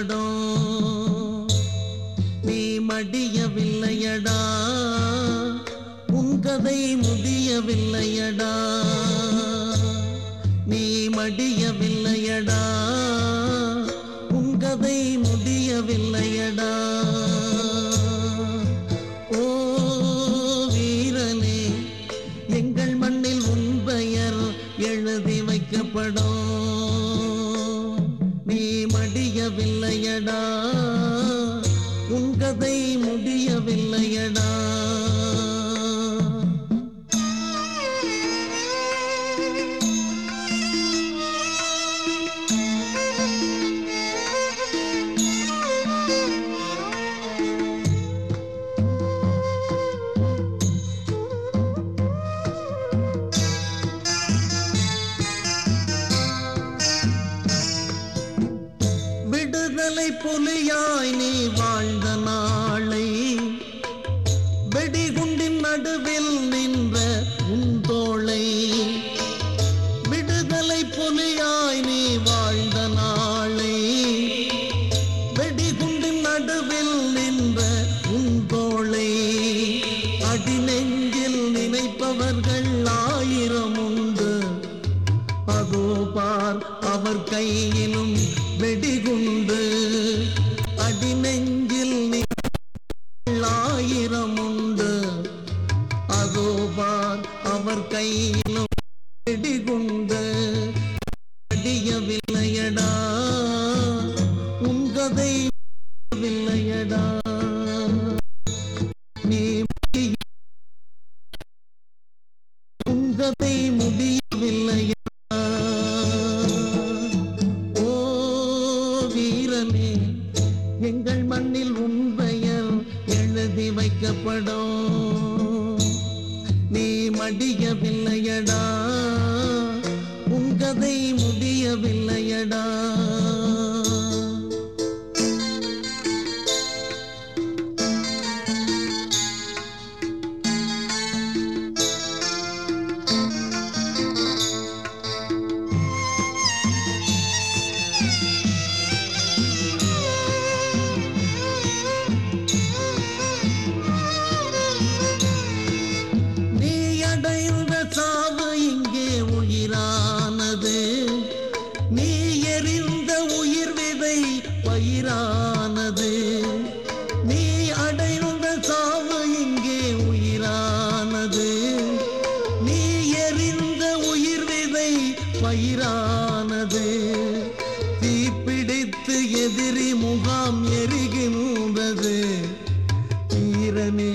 மடம் நீ மடியவில்லையடா. உங்கதை முடியவில்லையடா. நீ மடியவில்லையடா. உங்கதை முடியவில்லையடா. ஓ வீரனே எங்கள் மண்ணில் உன் பெயர் எழுதி வைக்கப்படும். நீ மடியவில்லையடா. உன் கதை முடியவில்லையடா. புலியாய் நீ வாழ்ந்த நாளை வெடிகுண்டின் நடுவில் நின்ற உந்தோளை விடுதலை புலியாய் நீ வாழ்ந்த நாளை வெடிகுண்டின் நடுவில் நின்ற உந்தோளை அடிநெஞ்சில் நினைப்பவர்கள் ஆயிரம் உண்டு அதோ பார் அவர் கையிலும் வெடிகுண்டு. அடிநெஞ்சில் ஆயிரம் உண்டு அதோ பார் அவர் கையிலும் வெடிகுண்டு. வீரனே எங்கள் மண்ணில் உன் பெயர் எழுதி வைக்கப்படும். நீ மடியவில்லையடா. உன் கதை முடியவில்லையடா. உயிரானது. நீ அடைந்த சாவு இங்கே உயிரானது. நீ எரிந்த உயிர் விதை பயிரானது. தீப்பிடித்து எதிரி முகாம் எரிகின்றது வீரனே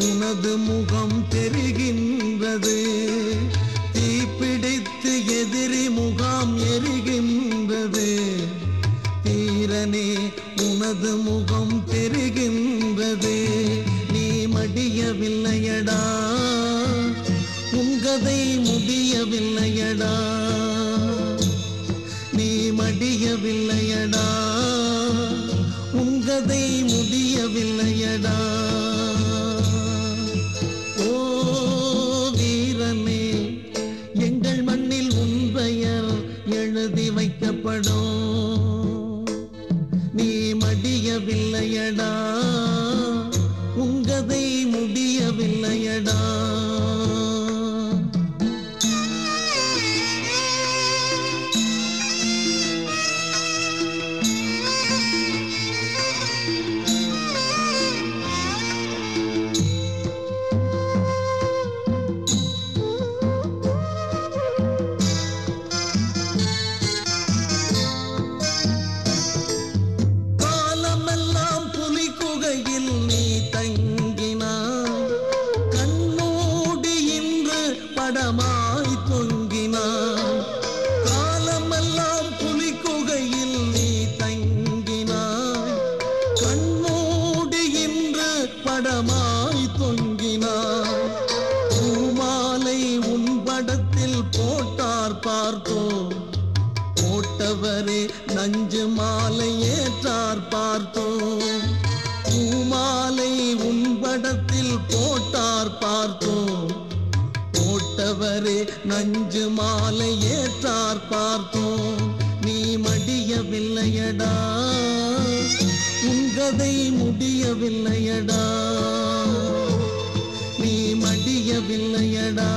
உனது முகம் தெரிகின்றது முடியவில்லையடா. உங்கதை முடியவில்லையடா. நீ மடியவில்லையடா. உங்கதை முடியவில்லையடா. ஓ வீரனே எங்கள் மண்ணில் உன் பெயர் எழுதி வைக்கப்படும். நீ மடியவில்லையடா. முடியவில்லையடா போட்டவரே நஞ்சு மாலை ஏற்றார் பார்த்தோம். பூமாலை உன்படத்தில் போட்டார் பார்த்தோம். போட்டவரே நஞ்சு மாலை ஏற்றார் பார்த்தோம். நீ மடியவில்லையடா உங்கதை முடியவில்லையடா. நீ மடியவில்லையடா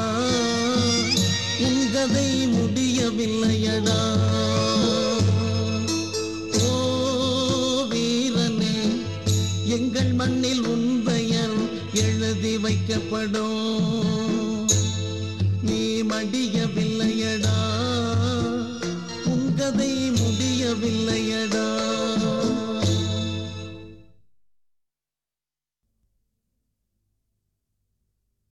உங்கதை முடியவில்லையடா. ஏற்படும் நீ மடியவில்லையடா. உங்கதை முடியவில்லையடா.